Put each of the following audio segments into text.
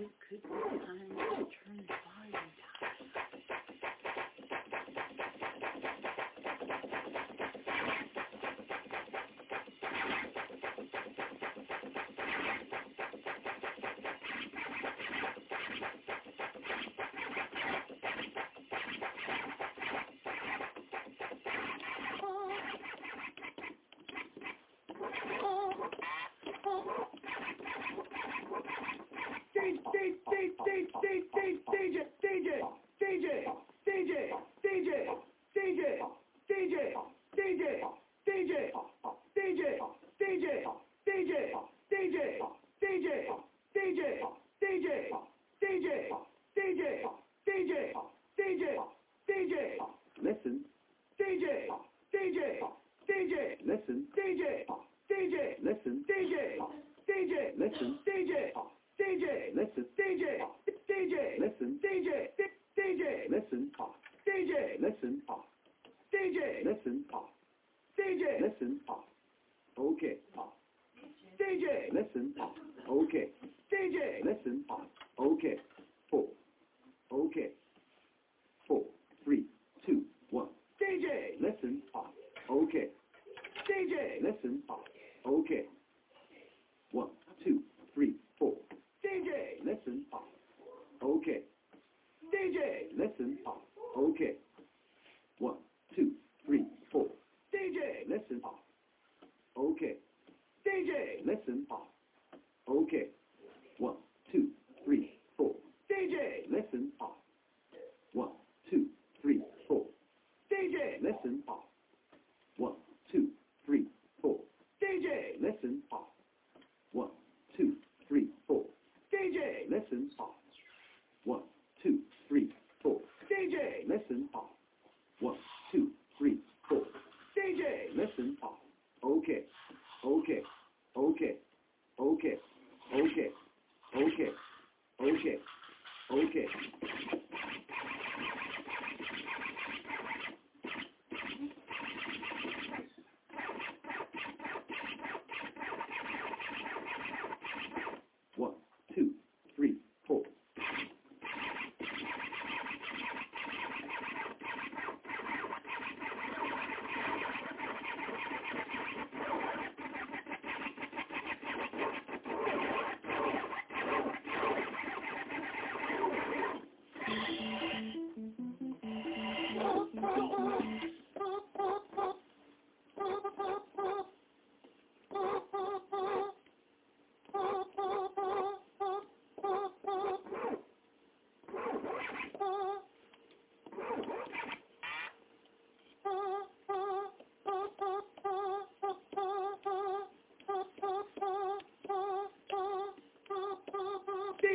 you could find alternative bodies.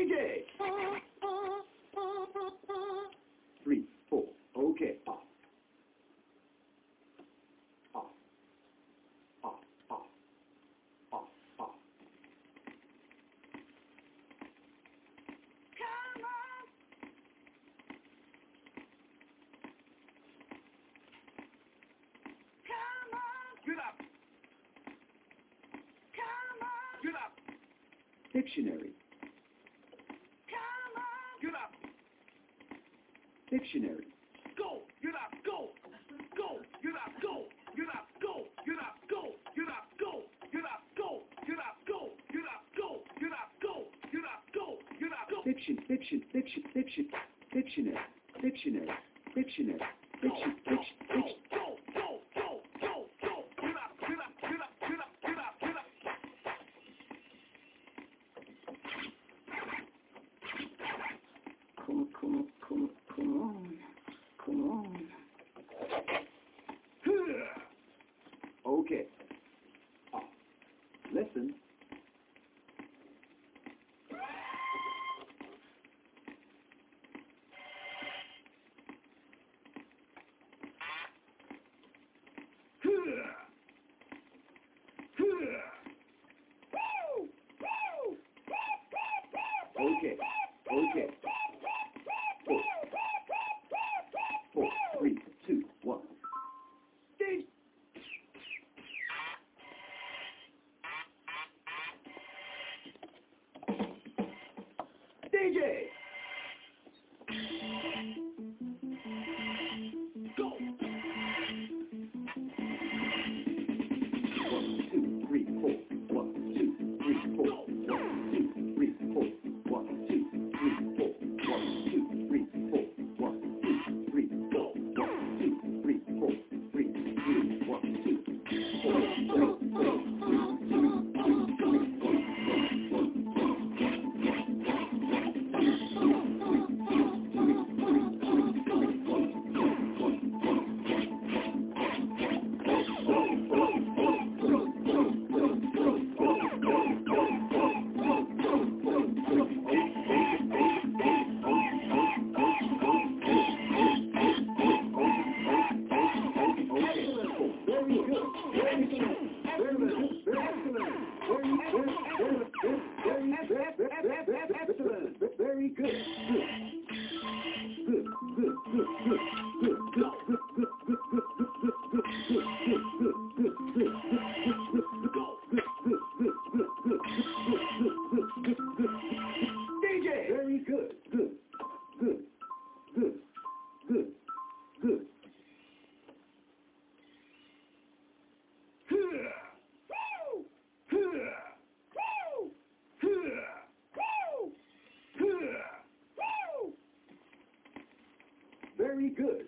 DJ. Three, four. Okay, pop. Pop. Pop, pop. Pop, pop. Come on. Come on. Get up. Come on. Get up. Dictionary. Dictionary. Go. Get up. Go. Go. Get up. Go. Get up. Go. Get up. Go. Get up. Go. Get up. Go. Get up. Go. Get up. Go. Get up. Go. Get up. Go. Get up. Go. Fiction. Fiction. Fiction. Fiction. Dictionary. Dictionary. Dictionary. Fiction. Fiction. Come, come, come, come on. Come on. Very good.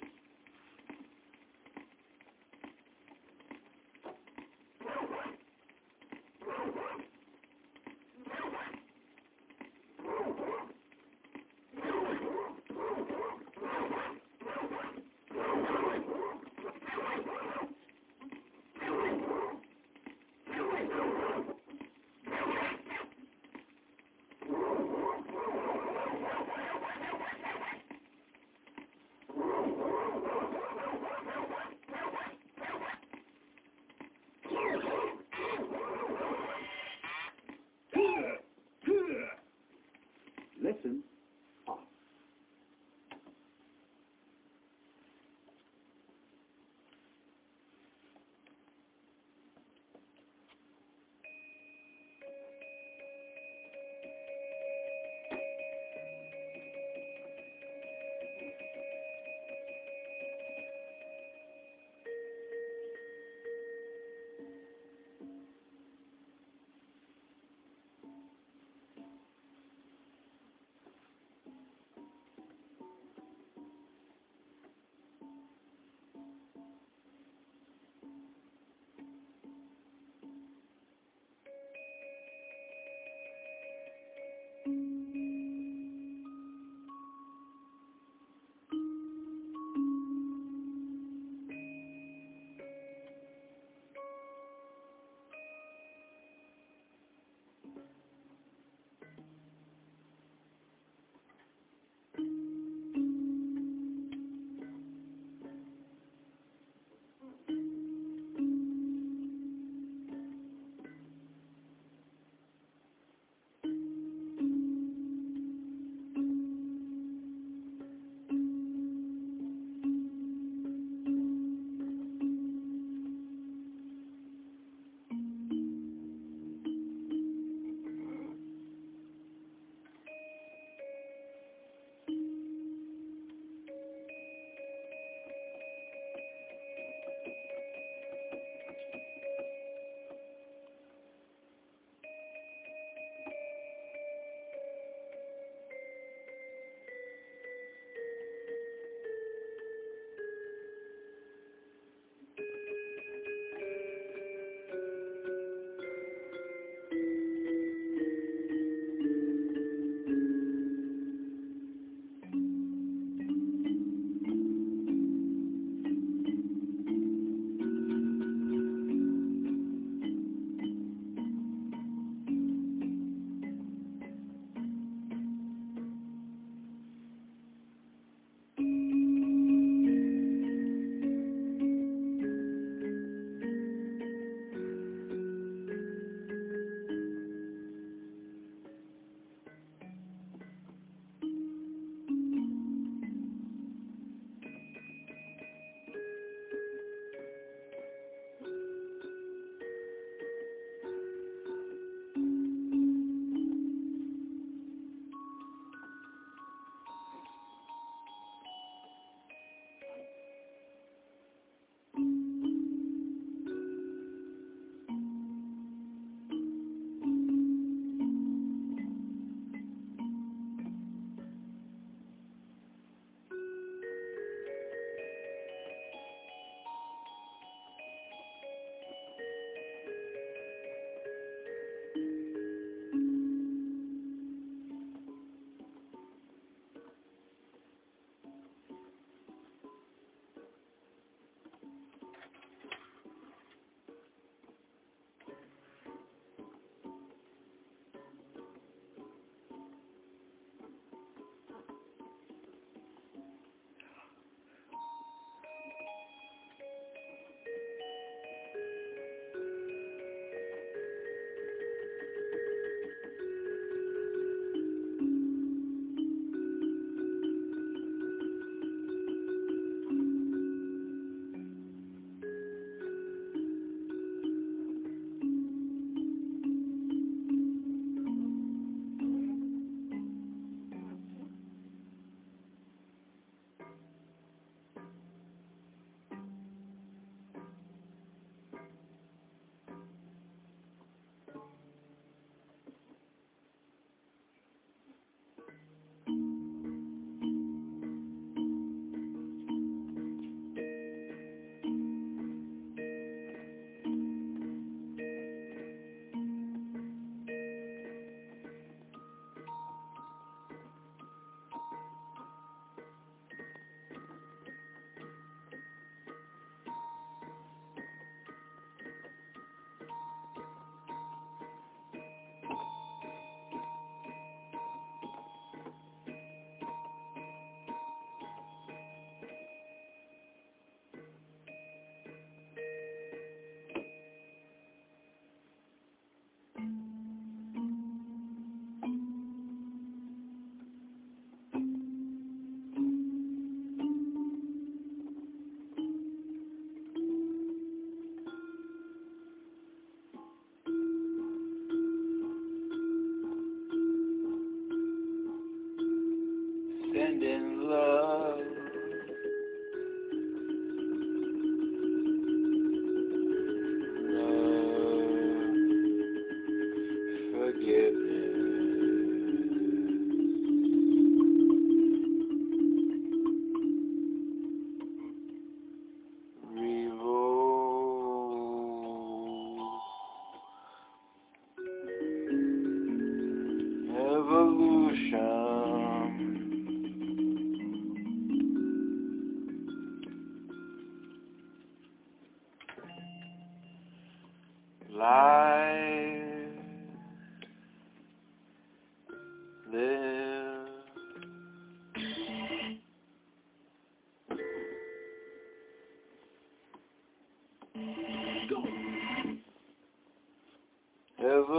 Evolution.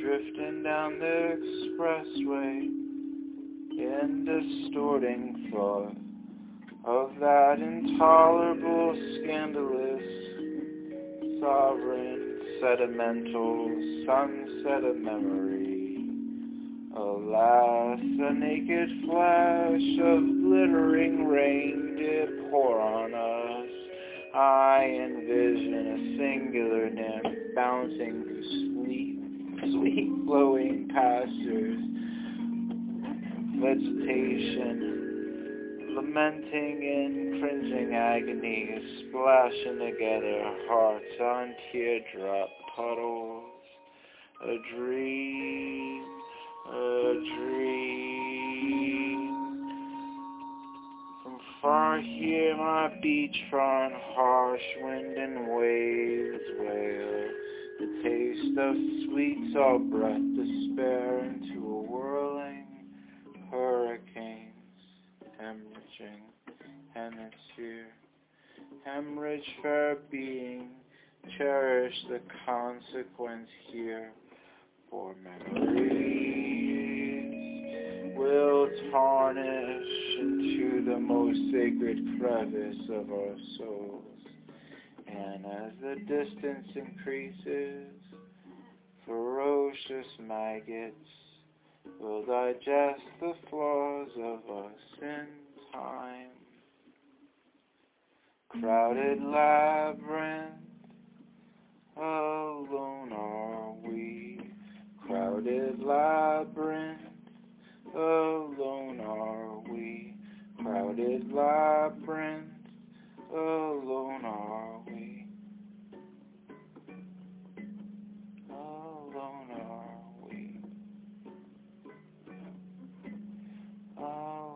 Drifting down the expressway in distorting thought of that intolerable, scandalous, sovereign, sedimental sunset of memory. Alas, a naked flash of glittering rain did pour on us. I envision a singular nymph bouncing through sweet, flowing pastures, vegetation, lamenting in cringing agony, splashing together hearts on teardrop puddles. A dream, a dream. From far here my beachfront, harsh wind and waves wail. The taste of sweet salt breath, despair into a whirling hurricanes, hemorrhaging hemisphere. Hemorrhage fair being, cherish the consequence here, for memories will tarnish into the most sacred crevice of our souls. And as the distance increases, ferocious maggots will digest the flaws of us in time. Crowded labyrinth, alone are we. Crowded labyrinth, alone are we. Crowded labyrinth, alone are we? Alone are we? Alone